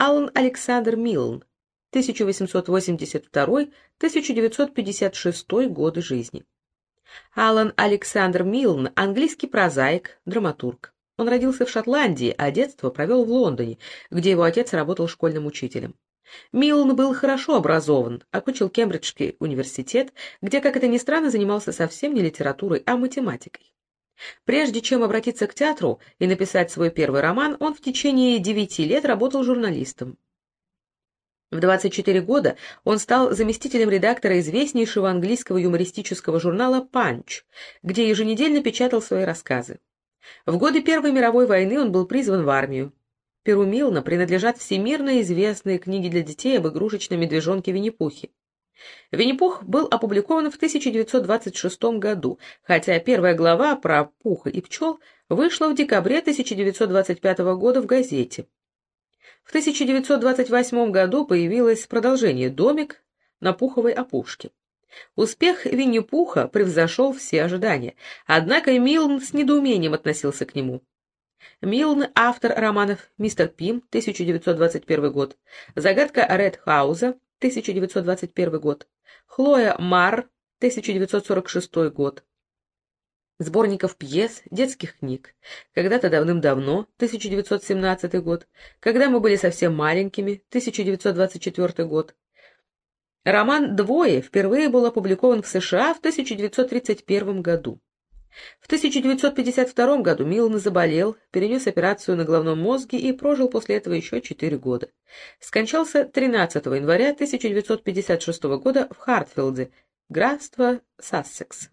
Алан Александр Милн, 1882-1956 годы жизни. Алан Александр Милн – английский прозаик, драматург. Он родился в Шотландии, а детство провел в Лондоне, где его отец работал школьным учителем. Милн был хорошо образован, окончил Кембриджский университет, где, как это ни странно, занимался совсем не литературой, а математикой. Прежде чем обратиться к театру и написать свой первый роман, он в течение девяти лет работал журналистом. В 24 года он стал заместителем редактора известнейшего английского юмористического журнала «Панч», где еженедельно печатал свои рассказы. В годы Первой мировой войны он был призван в армию. Перу Милна принадлежат всемирно известные книги для детей об игрушечном медвежонке Винни-Пухе. Винни-Пух был опубликован в 1926 году, хотя первая глава про пуха и пчел вышла в декабре 1925 года в газете. В 1928 году появилось продолжение «Домик» на Пуховой опушке. Успех Винни-Пуха превзошел все ожидания, однако Милн с недоумением относился к нему. Милн — автор романов «Мистер Пим» 1921 год, «Загадка Ред Хауза» 1921 год, «Хлоя Мар» 1946 год, сборников пьес, детских книг. Когда-то давным-давно, 1917 год, когда мы были совсем маленькими, 1924 год. Роман «Двое» впервые был опубликован в США в 1931 году. В 1952 году Милн заболел, перенес операцию на головном мозге и прожил после этого еще 4 года. Скончался 13 января 1956 года в Хартфилде, графство Сассекс.